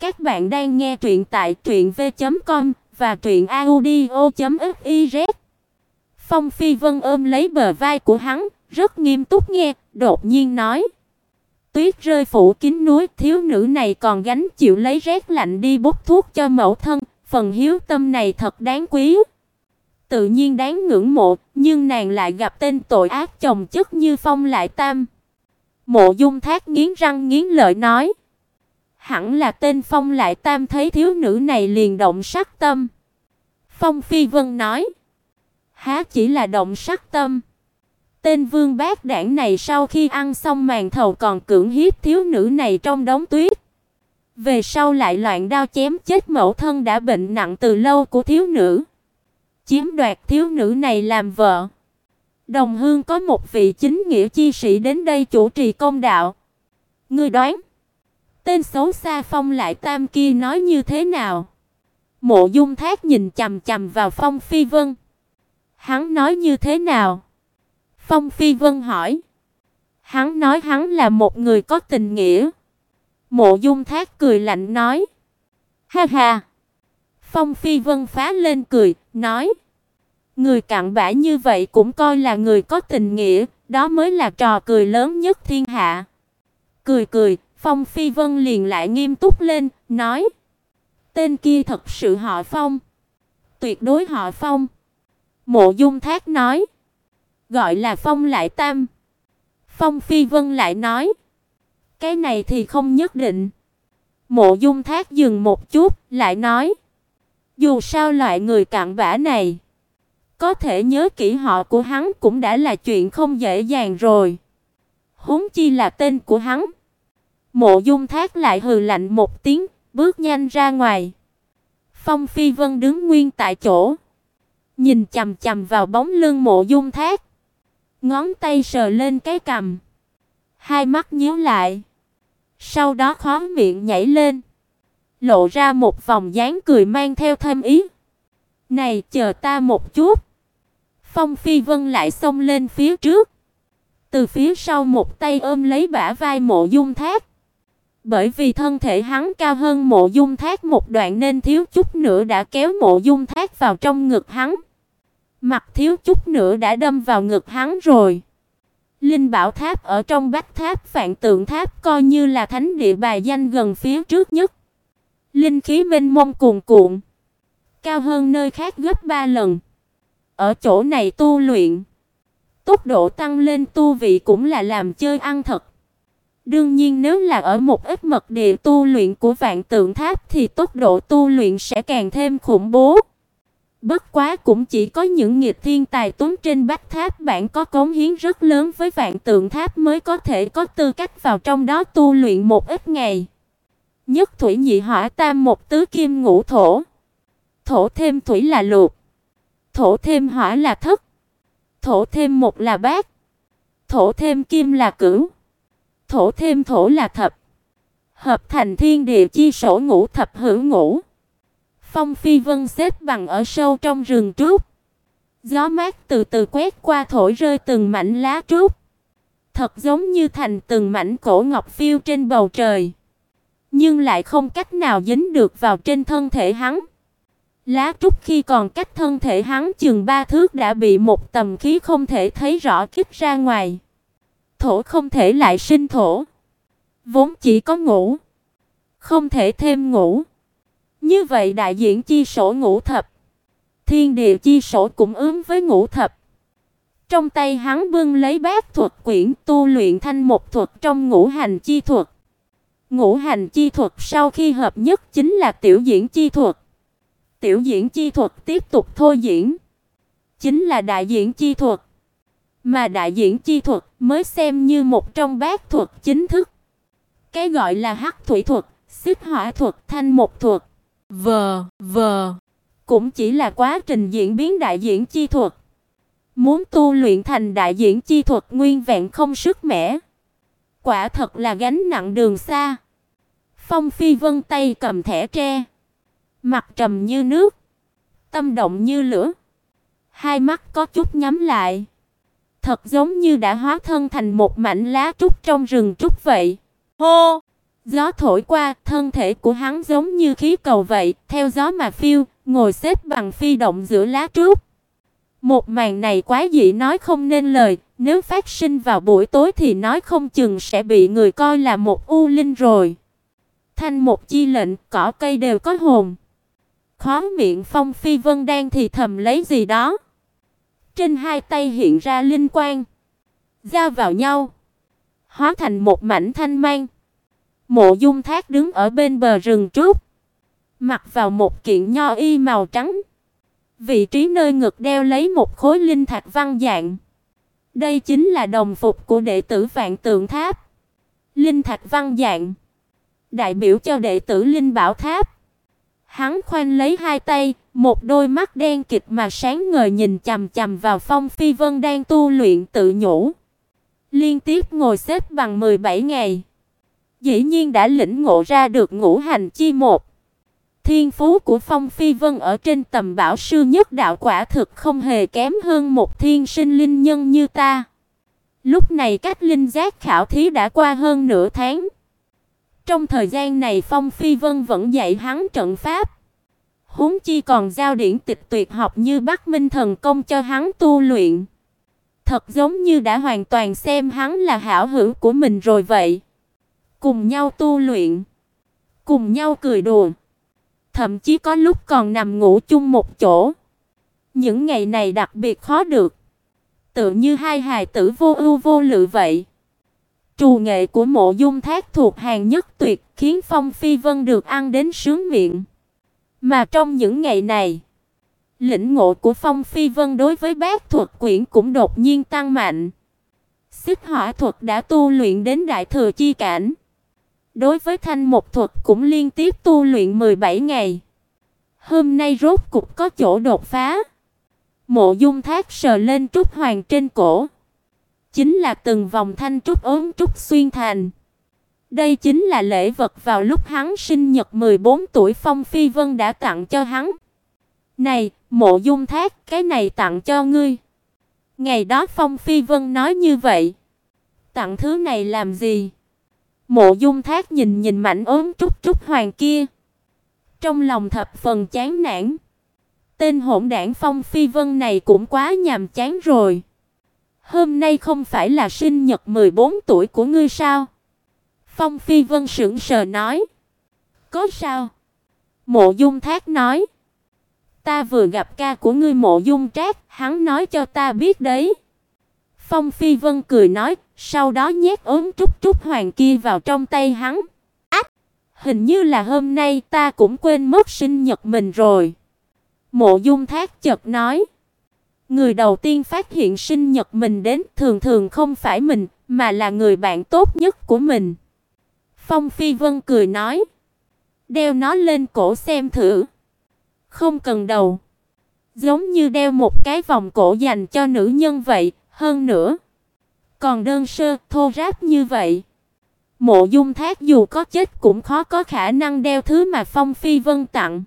Các bạn đang nghe truyện tại truyệnv.com và truyệnaudio.fiz. Phong Phi Vân ôm lấy bờ vai của hắn, rất nghiêm túc nghe, đột nhiên nói: Tuyết rơi phủ kín núi, thiếu nữ này còn gánh chịu lấy rét lạnh đi bốc thuốc cho mẫu thân, phần hiếu tâm này thật đáng quý. Tự nhiên đáng ngưỡng mộ, nhưng nàng lại gặp tên tội ác chồng chất như Phong Lại Tam. Mộ Dung Thác nghiến răng nghiến lợi nói: Hẳn là tên Phong Lại Tam thấy thiếu nữ này liền động sắc tâm. Phong Phi Vân nói: Há chỉ là động sắc tâm. Tên Vương Bác đảng này sau khi ăn xong màn thầu còn cưỡng hiếp thiếu nữ này trong đống tuyết. Về sau lại loạn đao chém chết mẫu thân đã bệnh nặng từ lâu của thiếu nữ. Chiếm đoạt thiếu nữ này làm vợ. Đồng Hương có một vị chính nghĩa chi sĩ đến đây chủ trì công đạo. Ngươi đoán, tên xấu xa Phong lại tam kia nói như thế nào? Mộ Dung Thác nhìn chằm chằm vào Phong Phi Vân. Hắn nói như thế nào? Phong Phi Vân hỏi. Hắn nói hắn là một người có tình nghĩa. Mộ Dung Thác cười lạnh nói. Ha ha. Phong Phi Vân phá lên cười, nói. Người cặn bã như vậy cũng coi là người có tình nghĩa, đó mới là trò cười lớn nhất thiên hạ. Cười cười, Phong Phi Vân liền lại nghiêm túc lên, nói. Tên kia thật sự họ Phong. Tuyệt đối họ Phong. Mộ Dung Thác nói gọi là Phong Lại Tam. Phong Phi Vân lại nói, cái này thì không nhất định. Mộ Dung Thác dừng một chút, lại nói, dù sao loại người cặn bã này, có thể nhớ kỹ họ của hắn cũng đã là chuyện không dễ dàng rồi. Huống chi là tên của hắn. Mộ Dung Thác lại hừ lạnh một tiếng, bước nhanh ra ngoài. Phong Phi Vân đứng nguyên tại chỗ, nhìn chằm chằm vào bóng lưng Mộ Dung Thác. Ngón tay sờ lên cái cằm. Hai mắt nhíu lại. Sau đó khóe miệng nhảy lên, lộ ra một vòng dáng cười mang theo thêm ý. "Này, chờ ta một chút." Phong Phi Vân lại xông lên phía trước. Từ phía sau một tay ôm lấy bả vai Mộ Dung Thác. Bởi vì thân thể hắn cao hơn Mộ Dung Thác một đoạn nên thiếu chút nữa đã kéo Mộ Dung Thác vào trong ngực hắn. Mặt thiếu chút nữa đã đâm vào ngực hắn rồi. Linh Bảo Tháp ở trong Bách Tháp Phạn Tượng Tháp coi như là thánh địa bài danh gần phía trước nhất. Linh khí mênh mông cuồn cuộn, cao hơn nơi khác gấp 3 lần. Ở chỗ này tu luyện, tốc độ tăng lên tu vị cũng là làm chơi ăn thật. Đương nhiên nếu là ở một ít mật địa tu luyện của Vạn Tượng Tháp thì tốc độ tu luyện sẽ càng thêm khủng bố. Bất quá cũng chỉ có những nghịch thiên tài tuấn trên Bách Tháp bạn có cống hiến rất lớn với Vạn Tượng Tháp mới có thể có tư cách vào trong đó tu luyện một ít ngày. Nhất thủy nhị hỏa tam một tứ kim ngũ thổ. Thổ thêm thủy là lục. Thổ thêm hỏa là thất. Thổ thêm một là bát. Thổ thêm kim là cửu. Thổ thêm thổ là thập. Hợp thành thiên địa chi sổ ngũ thập hữu ngũ. Phong Phi Vân xếp bằng ở sâu trong rừng trúc. Gió mát từ từ quét qua thổi rơi từng mảnh lá trúc. Thật giống như thành từng mảnh cổ ngọc phiêu trên bầu trời. Nhưng lại không cách nào dính được vào trên thân thể hắn. Lá trúc khi còn cách thân thể hắn chừng ba thước đã bị một tầm khí không thể thấy rõ kích ra ngoài. Thổ không thể lại sinh thổ. Vốn chỉ có ngũ. Không thể thêm ngũ. Như vậy đại diện chi sổ ngũ thập, thiên địa chi sổ cũng ứng với ngũ thập. Trong tay hắn bưng lấy bát thuật quyển tu luyện thanh một thuật trong ngũ hành chi thuật. Ngũ hành chi thuật sau khi hợp nhất chính là tiểu diễn chi thuật. Tiểu diễn chi thuật tiếp tục thôi diễn, chính là đại diễn chi thuật. Mà đại diễn chi thuật mới xem như một trong bát thuật chính thức. Cái gọi là hắc thủy thuật, xích hỏa thuật, thanh một thuật. Vờ, vờ, cũng chỉ là quá trình diễn biến đại diễn chi thuật. Muốn tu luyện thành đại diễn chi thuật nguyên vẹn không sức mẻ, quả thật là gánh nặng đường xa. Phong Phi Vân tay cầm thẻ tre, mặt trầm như nước, tâm động như lửa, hai mắt có chút nhắm lại, thật giống như đã hóa thân thành một mảnh lá trúc trong rừng trúc vậy. Hô! Gió thổi qua, thân thể của hắn giống như khí cầu vậy, theo gió mà phiêu, ngồi xếp bằng phi động giữa lá trúc. Một màn này quá dị nói không nên lời, nếu phát sinh vào buổi tối thì nói không chừng sẽ bị người coi là một u linh rồi. Thanh một chi lệnh, cỏ cây đều có hồn. Khó miệng Phong Phi Vân đang thì thầm lấy gì đó. Trên hai tay hiện ra linh quang, giao vào nhau, hóa thành một mảnh thanh mang. Mộ Dung Thác đứng ở bên bờ rừng trúc, mặc vào một kiện nho y màu trắng. Vị trí nơi ngực đeo lấy một khối linh thạch văn dạng. Đây chính là đồng phục của đệ tử Vạn Tượng Tháp. Linh thạch văn dạng, đại biểu cho đệ tử Linh Bảo Tháp. Hắn khoanh lấy hai tay, một đôi mắt đen kịt mà sáng ngời nhìn chằm chằm vào Phong Phi Vân đang tu luyện tự nhủ. Liên tiếp ngồi xếp bằng 17 ngày, dĩ nhiên đã lĩnh ngộ ra được ngũ hành chi một. Thiên phú của Phong Phi Vân ở trên tầm bảo sư nhất đạo quả thực không hề kém hơn một thiên sinh linh nhân như ta. Lúc này cách linh giác khảo thí đã qua hơn nửa tháng. Trong thời gian này Phong Phi Vân vẫn dạy hắn trận pháp. Huống chi còn giao điển tịch tuyệt học như Bắc Minh thần công cho hắn tu luyện. Thật giống như đã hoàn toàn xem hắn là hảo hữu của mình rồi vậy. Cùng nhau tu luyện, cùng nhau cười đùa, thậm chí có lúc còn nằm ngủ chung một chỗ. Những ngày này đặc biệt khó được, tựa như hai hài tử vô ưu vô lự vậy. Trù nghệ của Mộ Dung Thác thuộc hàng nhất tuyệt, khiến Phong Phi Vân được ăn đến sướng miệng. Mà trong những ngày này, lĩnh ngộ của Phong Phi Vân đối với bát thuật quyển cũng đột nhiên tăng mạnh. Xích hỏa thuật đã tu luyện đến đại thừa chi cảnh. Đối với thanh một thuật cũng liên tiếp tu luyện 17 ngày. Hôm nay rốt cục có chỗ đột phá. Mộ Dung Thác sờ lên trúc hoàng trên cổ chính là từng vòng thanh trúc ốm trúc xuyên thành. Đây chính là lễ vật vào lúc hắn sinh nhật 14 tuổi Phong Phi Vân đã tặng cho hắn. "Này, Mộ Dung Thác, cái này tặng cho ngươi." Ngày đó Phong Phi Vân nói như vậy. "Tặng thứ này làm gì?" Mộ Dung Thác nhìn nhìn mảnh ốm trúc trúc hoàng kia, trong lòng thập phần chán nản. Tên hỗn đảng Phong Phi Vân này cũng quá nhàm chán rồi. Hôm nay không phải là sinh nhật 14 tuổi của ngươi sao? Phong Phi Vân sững sờ nói. Có sao? Mộ Dung Thác nói. Ta vừa gặp ca của ngươi Mộ Dung Trác, hắn nói cho ta biết đấy. Phong Phi Vân cười nói, sau đó nhét ốm trúc trúc hoàng kia vào trong tay hắn. Ách, hình như là hôm nay ta cũng quên mất sinh nhật mình rồi. Mộ Dung Thác chợt nói. Người đầu tiên phát hiện sinh nhật mình đến thường thường không phải mình, mà là người bạn tốt nhất của mình. Phong Phi Vân cười nói, đeo nó lên cổ xem thử. Không cần đầu. Giống như đeo một cái vòng cổ dành cho nữ nhân vậy, hơn nữa. Còn đơn sơ, thô ráp như vậy. Mộ Dung Thác dù có chết cũng khó có khả năng đeo thứ mà Phong Phi Vân tặng.